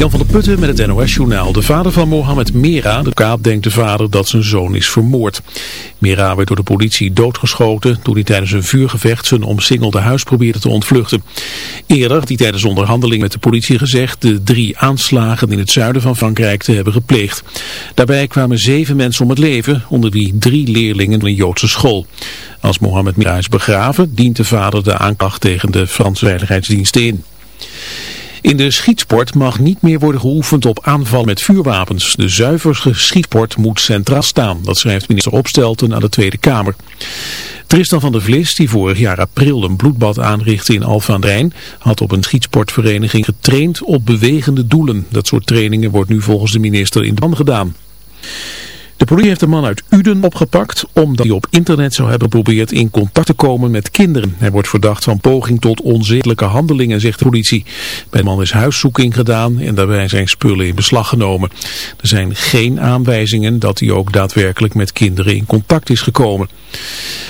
Jan van der Putten met het NOS-journaal. De vader van Mohamed Mera, de kaat, denkt de vader dat zijn zoon is vermoord. Mera werd door de politie doodgeschoten toen hij tijdens een vuurgevecht zijn omsingelde huis probeerde te ontvluchten. Eerder had hij tijdens onderhandeling met de politie gezegd de drie aanslagen in het zuiden van Frankrijk te hebben gepleegd. Daarbij kwamen zeven mensen om het leven, onder wie drie leerlingen in een Joodse school. Als Mohamed Mera is begraven, dient de vader de aanklacht tegen de Franse veiligheidsdiensten in. In de schietsport mag niet meer worden geoefend op aanval met vuurwapens. De zuiverste schietsport moet centraal staan, dat schrijft minister Opstelten aan de Tweede Kamer. Tristan van der Vlis, die vorig jaar april een bloedbad aanrichtte in Alphen Rijn, had op een schietsportvereniging getraind op bewegende doelen. Dat soort trainingen wordt nu volgens de minister in de ban gedaan. De politie heeft een man uit Uden opgepakt omdat hij op internet zou hebben geprobeerd in contact te komen met kinderen. Hij wordt verdacht van poging tot onzedelijke handelingen, zegt de politie. Bij de man is huiszoeking gedaan en daarbij zijn spullen in beslag genomen. Er zijn geen aanwijzingen dat hij ook daadwerkelijk met kinderen in contact is gekomen.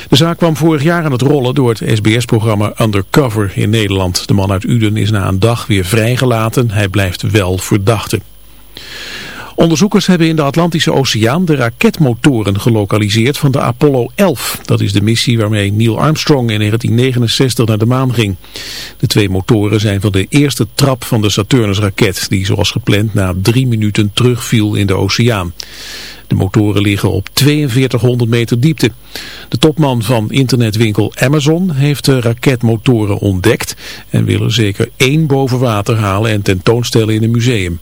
De zaak kwam vorig jaar aan het rollen door het SBS-programma Undercover in Nederland. De man uit Uden is na een dag weer vrijgelaten. Hij blijft wel verdachte. Onderzoekers hebben in de Atlantische Oceaan de raketmotoren gelokaliseerd van de Apollo 11. Dat is de missie waarmee Neil Armstrong in 1969 naar de maan ging. De twee motoren zijn van de eerste trap van de Saturnus-raket, die zoals gepland na drie minuten terugviel in de oceaan. De motoren liggen op 4200 meter diepte. De topman van internetwinkel Amazon heeft de raketmotoren ontdekt en wil er zeker één boven water halen en tentoonstellen in een museum.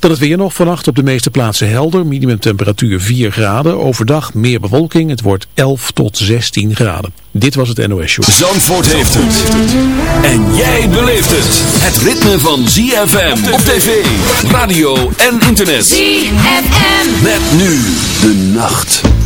Dan het weer nog vannacht op de meeste plaatsen helder. Minimumtemperatuur 4 graden. Overdag meer bewolking. Het wordt 11 tot 16 graden. Dit was het NOS Show. Zandvoort heeft het. En jij beleeft het. Het ritme van ZFM op tv, radio en internet. ZFM. Met nu de nacht.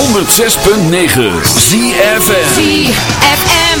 106.9 ZFM ZFM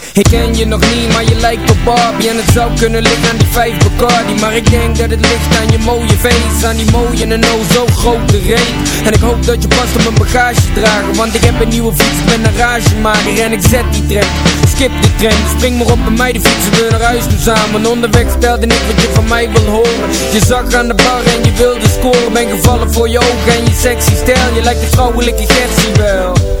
ik ken je nog niet, maar je lijkt op Barbie En het zou kunnen liggen aan die vijf Bacardi. Maar ik denk dat het ligt aan je mooie face Aan die mooie en oh zo grote reet. En ik hoop dat je past op mijn bagage dragen Want ik heb een nieuwe fiets, ben een ragemaker En ik zet die tram, skip die tram Spring maar op bij mij, de fietsen we naar huis toe samen. Onderweg vertelde ik wat je van mij wil horen. Je zag aan de bar en je wilde scoren Ben gevallen voor je ogen en je sexy stijl. Je lijkt een vrouwelijke Gertie wel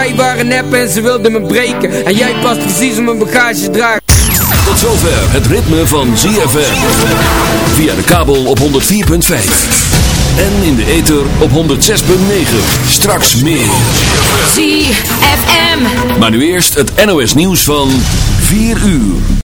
waren nep en ze wilden me breken. En jij past precies op mijn bagage dragen. Tot zover het ritme van ZFM Via de kabel op 104.5 En in de ether op 106.9 Straks meer. ZFM. Maar nu eerst het NOS nieuws van 4 uur